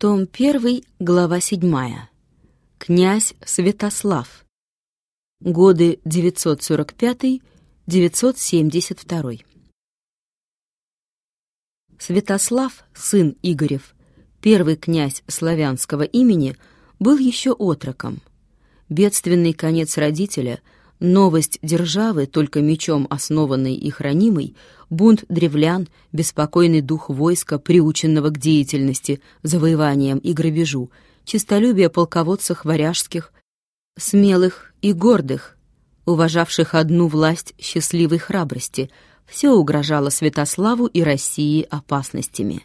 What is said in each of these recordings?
Том 1, глава 7. Князь Святослав. Годы 945-972. Святослав, сын Игорев, первый князь славянского имени, был еще отроком. Бедственный конец родителя — Новость державы, только мечом основанной и хранимой, бунт древлян, беспокойный дух войска, приученного к деятельности, завоеваниям и грабежу, честолюбие полководцев варяжских, смелых и гордых, уважавших одну власть счастливой храбрости, все угрожало Святославу и России опасностями.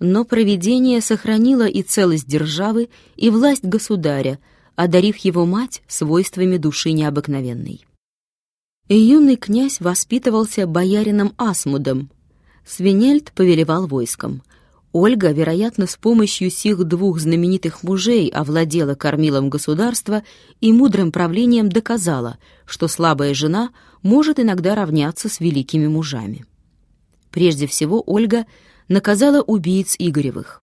Но провидение сохранило и целость державы, и власть государя, одарив его мать свойствами души необыкновенной. И юный князь воспитывался боярином Асмудом. Свинельд повелевал войском. Ольга, вероятно, с помощью сих двух знаменитых мужей овладела кормилом государства и мудрым правлением доказала, что слабая жена может иногда равняться с великими мужами. Прежде всего Ольга наказала убийц Игоревых.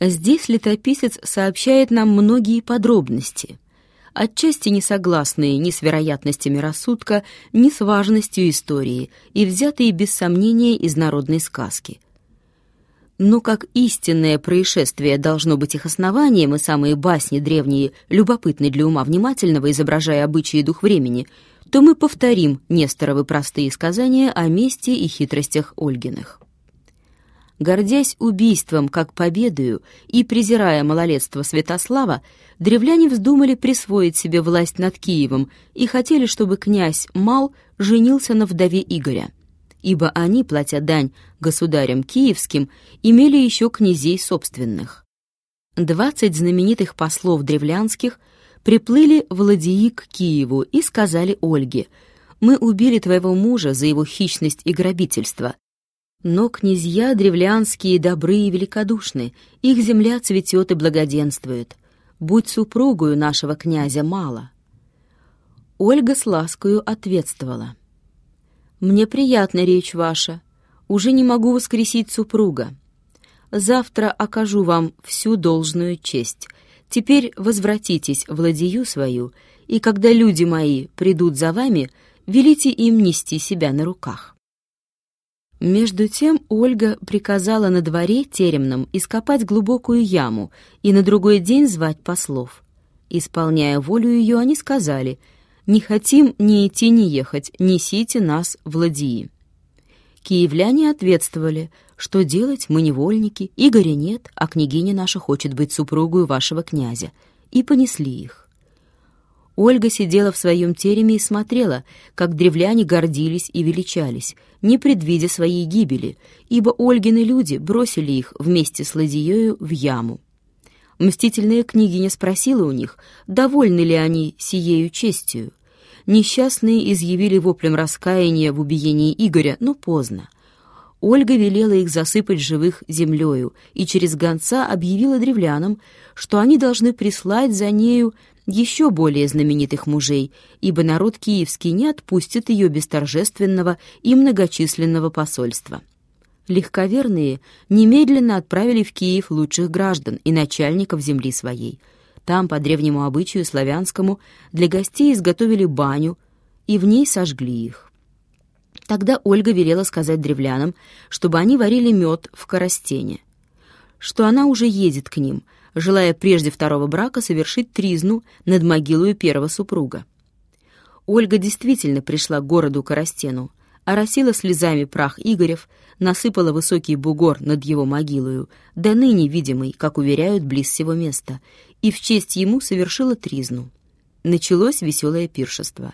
Здесь летописец сообщает нам многие подробности, отчасти не согласные ни с вероятностями рассудка, ни с важностью истории, и взятые без сомнения из народной сказки. Но как истинное происшествие должно быть их основанием, и самые басни древние любопытны для ума внимательного, изображая обычаи и дух времени, то мы повторим Несторовы простые сказания о мести и хитростях Ольгиных. Гордясь убийством как победою и презирая малолетство Святослава, древляне вздумали присвоить себе власть над Киевом и хотели, чтобы князь Мал женился на вдове Игоря, ибо они, платя дань государям киевским, имели еще князей собственных. Двадцать знаменитых послов древлянских приплыли в ладьи к Киеву и сказали Ольге, «Мы убили твоего мужа за его хищность и грабительство, но князья древлянские добры и великодушны, их земля цветет и благоденствует. Будь супругою нашего князя мало. Ольга с ласкою ответствовала. «Мне приятна речь ваша. Уже не могу воскресить супруга. Завтра окажу вам всю должную честь. Теперь возвратитесь в ладью свою, и когда люди мои придут за вами, велите им нести себя на руках». Между тем Ольга приказала на дворе теремном ископать глубокую яму и на другой день звать послов. Исполняя волю ее, они сказали «Не хотим ни идти, ни ехать, несите нас в ладьи». Киевляне ответствовали, что делать мы невольники, Игоря нет, а княгиня наша хочет быть супругой вашего князя, и понесли их. Ольга сидела в своем тереме и смотрела, как древляне гордились и величались, не предвидя своей гибели, ибо Ольгины люди бросили их вместе с ладьею в яму. Мстительная княгиня спросила у них, довольны ли они сиею честью. Несчастные изъявили воплем раскаяния в убиении Игоря, но поздно. Ольга велела их засыпать живых землею и через гонца объявила древлянам, что они должны прислать за нею еще более знаменитых мужей, ибо народ киевский не отпустит ее без торжественного и многочисленного посольства. Легковерные немедленно отправили в Киев лучших граждан и начальников земли своей. Там, по древнему обычаю славянскому, для гостей изготовили баню и в ней сожгли их. Тогда Ольга велела сказать древлянам, чтобы они варили мед в коростене, что она уже едет к ним, желая прежде второго брака совершить тризну над могилой первого супруга. Ольга действительно пришла к городу Коростену, оросила слезами прах Игорев, насыпала высокий бугор над его могилою, до ныне видимый, как уверяют, близ всего места, и в честь ему совершила тризну. Началось веселое пиршество.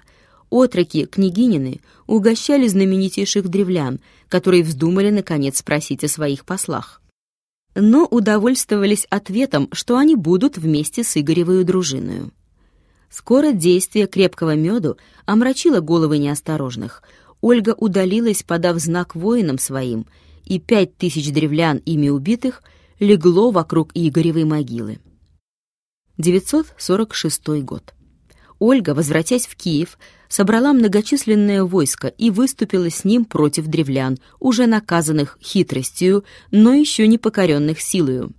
Отроки, княгинины, угощали знаменитейших древлян, которые вздумали, наконец, спросить о своих послах но удовольствовались ответом, что они будут вместе с Игоревою дружиною. Скоро действие крепкого меду омрачило головы неосторожных. Ольга удалилась, подав знак воинам своим, и пять тысяч древлян, ими убитых, легло вокруг Игоревой могилы. 946 год. Ольга, возвратясь в Киев, собрала многочисленное войско и выступила с ним против древлян, уже наказанных хитростью, но еще не покоренных силою.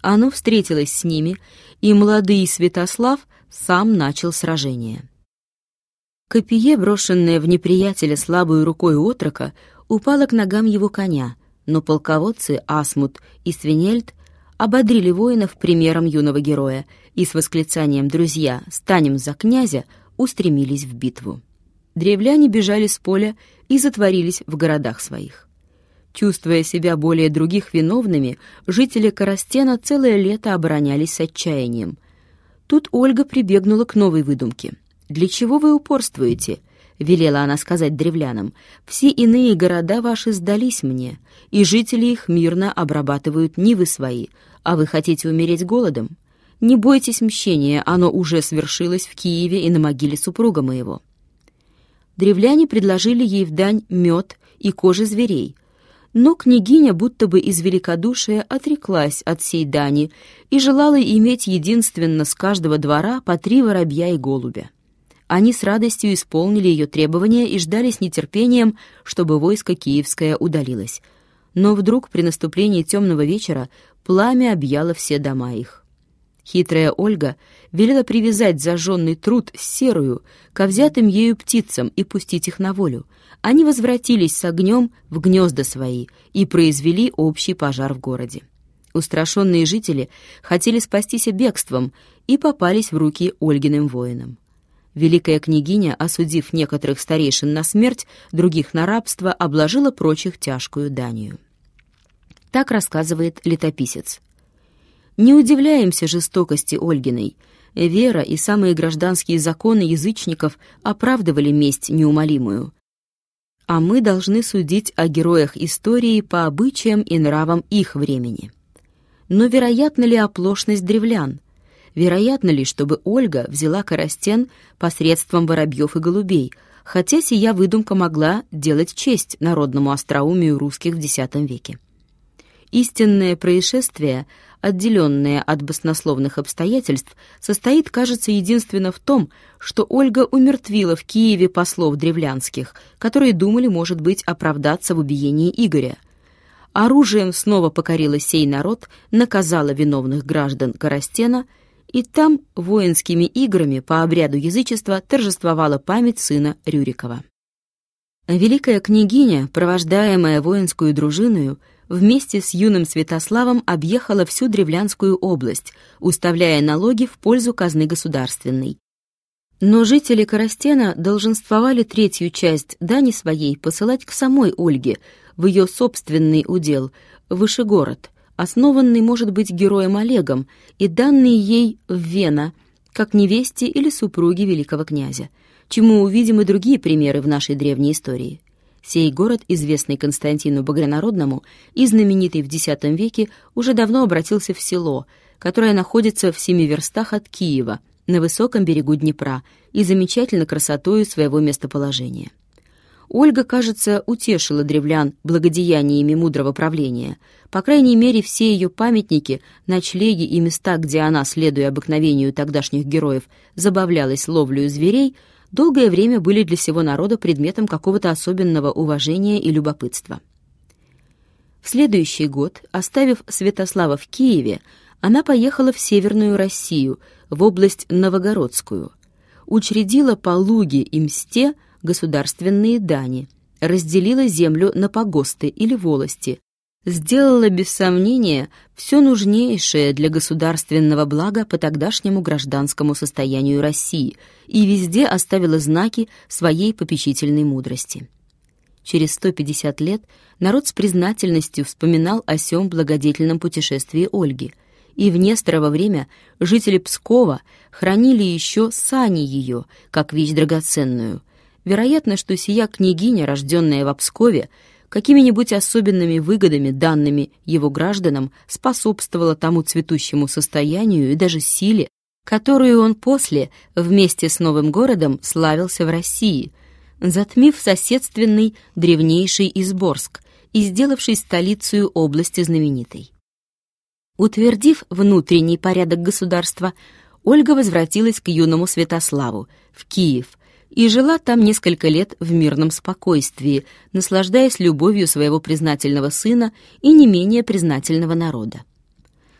Оно встретилось с ними, и молодый Святослав сам начал сражение. Копье, брошенное в неприятеля слабой рукой отрока, упало к ногам его коня, но полководцы Асмут и Свинельд ободрили воинов примером юного героя и с восклицанием «Друзья, станем за князя!» Устремились в битву. Древляне бежали с поля и затворились в городах своих. Чувствуя себя более других виновными, жители Коростена целое лето оборонялись с отчаянием. Тут Ольга прибегнула к новой выдумке. «Для чего вы упорствуете?» — велела она сказать древлянам. «Все иные города ваши сдались мне, и жители их мирно обрабатывают нивы свои, а вы хотите умереть голодом? Не бойтесь мщения, оно уже свершилось в Киеве и на могиле супруга моего». Древляне предложили ей в дань мед и кожи зверей, но княгиня будто бы из великодушия отреклась от сей дани и желала иметь единственно с каждого двора по три воробья и голубя. Они с радостью исполнили ее требования и ждали с нетерпением, чтобы войско киевское удалилось. Но вдруг при наступлении темного вечера пламя объяло все дома их. Хитрая Ольга велела привязать зажженный труд серую ко взятым ею птицам и пустить их на волю. Они возвратились с огнем в гнезда свои и произвели общий пожар в городе. Устрашенные жители хотели спастись бегством и попались в руки Ольгиным воинам. Великая княгиня, осудив некоторых старейшин на смерть, других на рабство, обложила прочих тяжкую данию. Так рассказывает летописец. Не удивляемся жестокости Ольгиной. Вера и самые гражданские законы язычников оправдывали месть неумолимую. А мы должны судить о героях истории по обычаям и нравам их времени. Но вероятна ли оплошность древлян – Вероятно ли, чтобы Ольга взяла Коростен посредством воробьев и голубей, хотя сия выдумка могла делать честь народному остроумию русских в X веке? Истинное происшествие, отделенное от баснословных обстоятельств, состоит, кажется, единственно в том, что Ольга умертвила в Киеве послов древлянских, которые думали, может быть, оправдаться в убиении Игоря. Оружием снова покорила сей народ, наказала виновных граждан Коростена – и там воинскими играми по обряду язычества торжествовала память сына Рюрикова. Великая княгиня, провождаемая воинскую дружиною, вместе с юным Святославом объехала всю Древлянскую область, уставляя налоги в пользу казны государственной. Но жители Коростена долженствовали третью часть дани своей посылать к самой Ольге, в ее собственный удел, Вышегород, основанный, может быть, героем Олегом и данный ей в Вена, как невесте или супруге великого князя, чему увидим и другие примеры в нашей древней истории. Сей город, известный Константину Багрянародному и знаменитый в X веке, уже давно обратился в село, которое находится в семи верстах от Киева, на высоком берегу Днепра и замечательно красотою своего местоположения. Ольга, кажется, утешила древлян благодеяниями мудрого правления. По крайней мере, все ее памятники, ночлеги и места, где она, следуя обыкновению тогдашних героев, забавлялась ловлею зверей, долгое время были для всего народа предметом какого-то особенного уважения и любопытства. В следующий год, оставив Святослава в Киеве, она поехала в Северную Россию, в область Новогородскую. Учредила по Луге и Мсте – государственные дани, разделила землю на погосты или волости, сделала без сомнения все нужнейшее для государственного блага по тогдашнему гражданскому состоянию России и везде оставила знаки своей попечительной мудрости. Через 150 лет народ с признательностью вспоминал о сём благодетельном путешествии Ольги, и в Несторово время жители Пскова хранили еще сани ее, как вещь драгоценную, Вероятно, что сия княгиня, рожденная в Пскове, какими-нибудь особенными выгодами, данными его гражданам, способствовала тому цветущему состоянию и даже силе, которую он после, вместе с новым городом, славился в России, затмив соседственный древнейший Изборск и сделавший столицей области знаменитой. Утвердив внутренний порядок государства, Ольга возвратилась к юному Святославу, в Киев, и жила там несколько лет в мирном спокойствии, наслаждаясь любовью своего признательного сына и не менее признательного народа.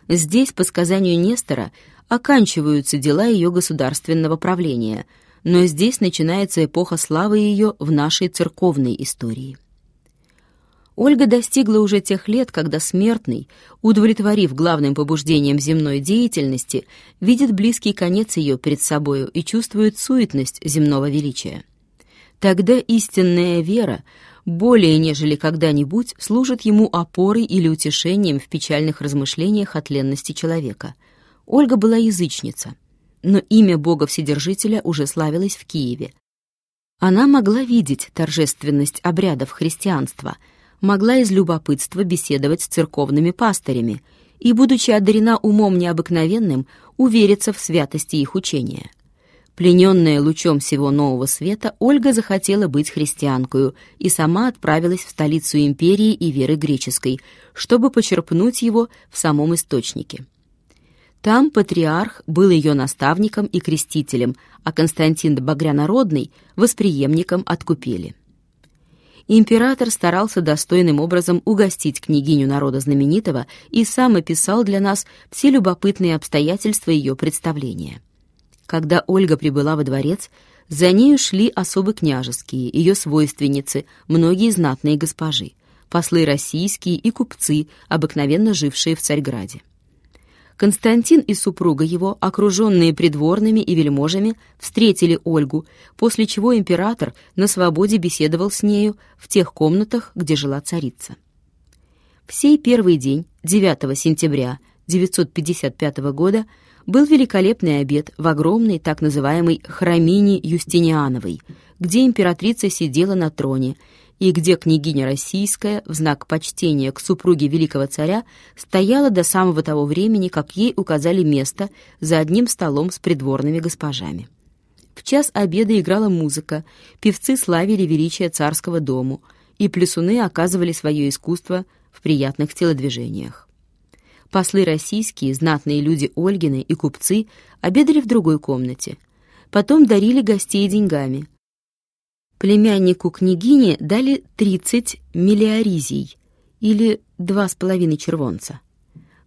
Здесь, по сказанию Нестора, оканчиваются дела ее государственного правления, но здесь начинается эпоха славы ее в нашей церковной истории. Ольга достигла уже тех лет, когда смертный, удовлетворив главным побуждением земной деятельности, видит близкий конец ее перед собою и чувствует суетность земного величия. Тогда истинная вера более нежели когда-нибудь служит ему опорой или утешением в печальных размышлениях о тленности человека. Ольга была язычница, но имя Бога Вседержителя уже славилось в Киеве. Она могла видеть торжественность обрядов христианства — могла из любопытства беседовать с церковными пастырями и, будучи одарена умом необыкновенным, увериться в святости их учения. Плененная лучом всего нового света, Ольга захотела быть христианкою и сама отправилась в столицу империи и веры греческой, чтобы почерпнуть его в самом источнике. Там патриарх был ее наставником и крестителем, а Константин Багрянародный — восприемником от купели император старался достойным образом угостить княгиню народа знаменитого и сам описал для нас все любопытные обстоятельства ее представления. Когда Ольга прибыла во дворец, за нею шли особы княжеские, ее свойственницы, многие знатные госпожи, послы российские и купцы, обыкновенно жившие в Царьграде. Константин и супруга его, окруженные придворными и вельможами, встретили Ольгу, после чего император на свободе беседовал с нею в тех комнатах, где жила царица. В сей первый день, 9 сентября 955 года, был великолепный обед в огромной так называемой храмине Юстиниановой, где императрица сидела на троне и где княгиня Российская в знак почтения к супруге великого царя стояла до самого того времени, как ей указали место за одним столом с придворными госпожами. В час обеда играла музыка, певцы славили величие царского дому, и плясуны оказывали свое искусство в приятных телодвижениях. Послы российские, знатные люди Ольгины и купцы обедали в другой комнате. Потом дарили гостей деньгами – Племяннику княгини дали 30 миллиаризий, или два с половиной червонца.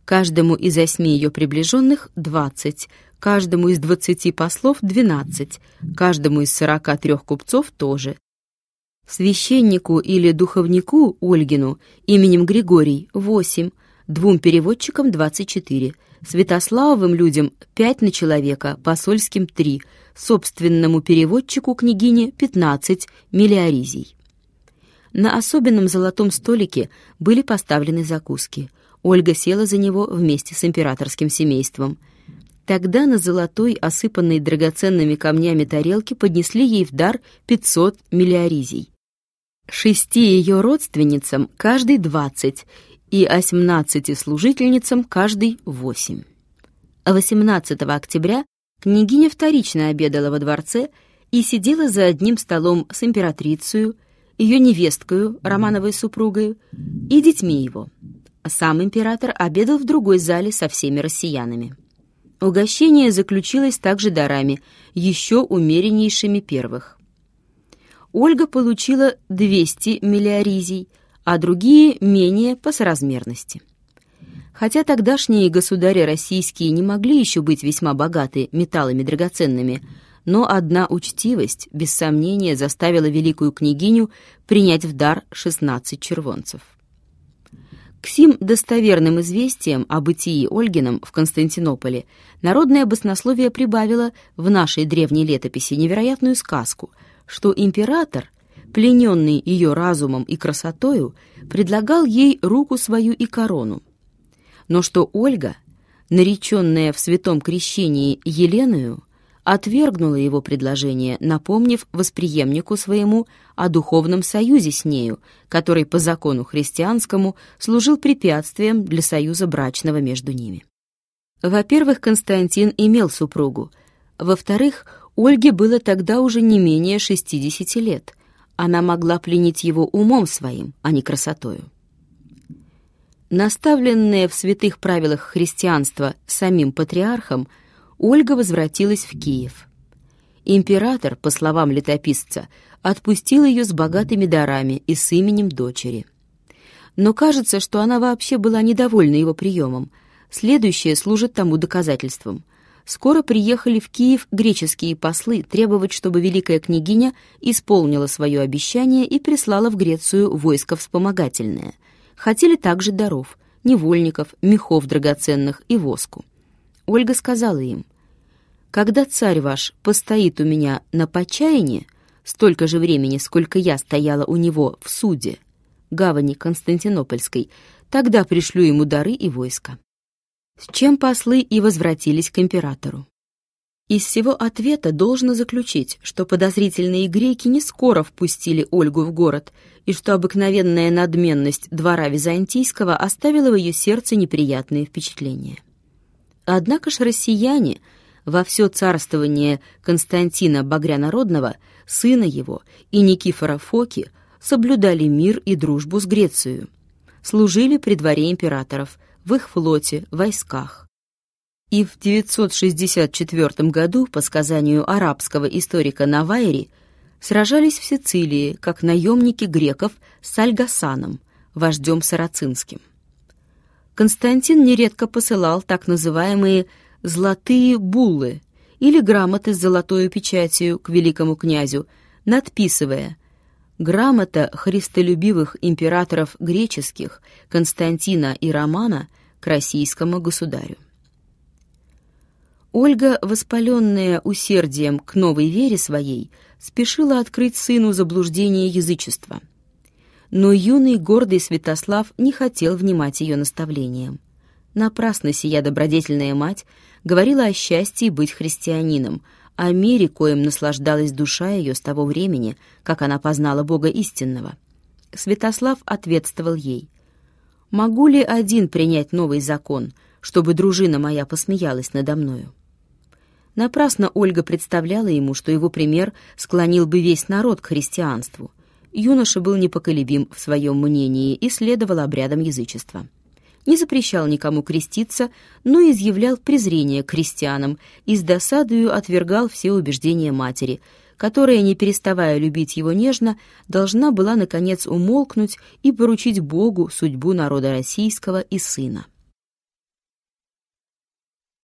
Каждому из восьми ее приближенных — двадцать, каждому из двадцати послов — двенадцать, каждому из сорока трех купцов тоже. Священнику или духовнику Ольгину именем Григорий — восемь, двум переводчикам — двадцать четыре, Святославовым людям — пять на человека, посольским — три — собственному переводчику княгине 15 миллиаризий. На особенном золотом столике были поставлены закуски. Ольга села за него вместе с императорским семейством. Тогда на золотой, осыпанной драгоценными камнями тарелке поднесли ей в дар 500 миллиаризий. Шести ее родственницам каждый 20 и 18 служительницам каждый 8. 18 октября Княгиня вторично обедала во дворце и сидела за одним столом с императрицей, ее невесткою, Романовой супругой, и детьми его. Сам император обедал в другой зале со всеми россиянами. Угощение заключилось также дарами, еще умереннейшими первых. Ольга получила 200 миллиаризий, а другие менее по соразмерности. Хотя тогдашние государи российские не могли еще быть весьма богаты металлами драгоценными, но одна учтивость, без сомнения, заставила великую княгиню принять в дар 16 червонцев. К сим достоверным известиям о бытии Ольгином в Константинополе народное баснословие прибавило в нашей древней летописи невероятную сказку, что император, плененный ее разумом и красотою, предлагал ей руку свою и корону, но что Ольга, нареченная в святом крещении Еленою, отвергнула его предложение, напомнив восприемнику своему о духовном союзе с нею, который по закону христианскому служил препятствием для союза брачного между ними. Во-первых, Константин имел супругу. Во-вторых, Ольге было тогда уже не менее 60 лет. Она могла пленить его умом своим, а не красотою. Наставленная в святых правилах христианства самим патриархом, Ольга возвратилась в Киев. Император, по словам летописца, отпустил ее с богатыми дарами и с именем дочери. Но кажется, что она вообще была недовольна его приемом. Следующее служит тому доказательством. Скоро приехали в Киев греческие послы требовать, чтобы великая княгиня исполнила свое обещание и прислала в Грецию войско вспомогательное. Хотели также даров, невольников, мехов драгоценных и воску. Ольга сказала им, «Когда царь ваш постоит у меня на почаянии, столько же времени, сколько я стояла у него в суде, гавани Константинопольской, тогда пришлю ему дары и войско» с чем послы и возвратились к императору. Из всего ответа должно заключить, что подозрительные греки не скоро впустили Ольгу в город, и что обыкновенная надменность двора византийского оставила в ее сердце неприятные впечатления. Однако ж россияне во все царствование Константина Багрянародного, сына его, и Никифора Фоки соблюдали мир и дружбу с Грецией, служили при дворе императоров – в их флоте, войсках. И в 964 году, по сказанию арабского историка Навайри, сражались в Сицилии, как наемники греков с Альгасаном, вождем сарацинским. Константин нередко посылал так называемые «золотые буллы» или грамоты с золотой печатью к великому князю, надписывая Грамота христолюбивых императоров греческих Константина и Романа к российскому государю. Ольга, воспаленная усердием к новой вере своей, спешила открыть сыну заблуждение язычества. Но юный гордый Святослав не хотел внимать ее наставлениям. Напрасно сия добродетельная мать говорила о счастье быть христианином, о мире, коим наслаждалась душа ее с того времени, как она познала Бога истинного. Святослав ответствовал ей, «Могу ли один принять новый закон, чтобы дружина моя посмеялась надо мною?» Напрасно Ольга представляла ему, что его пример склонил бы весь народ к христианству. Юноша был непоколебим в своем мнении и следовал обрядам язычества не запрещал никому креститься, но изъявлял презрение к крестьянам и с досадою отвергал все убеждения матери, которая, не переставая любить его нежно, должна была, наконец, умолкнуть и поручить Богу судьбу народа российского и сына.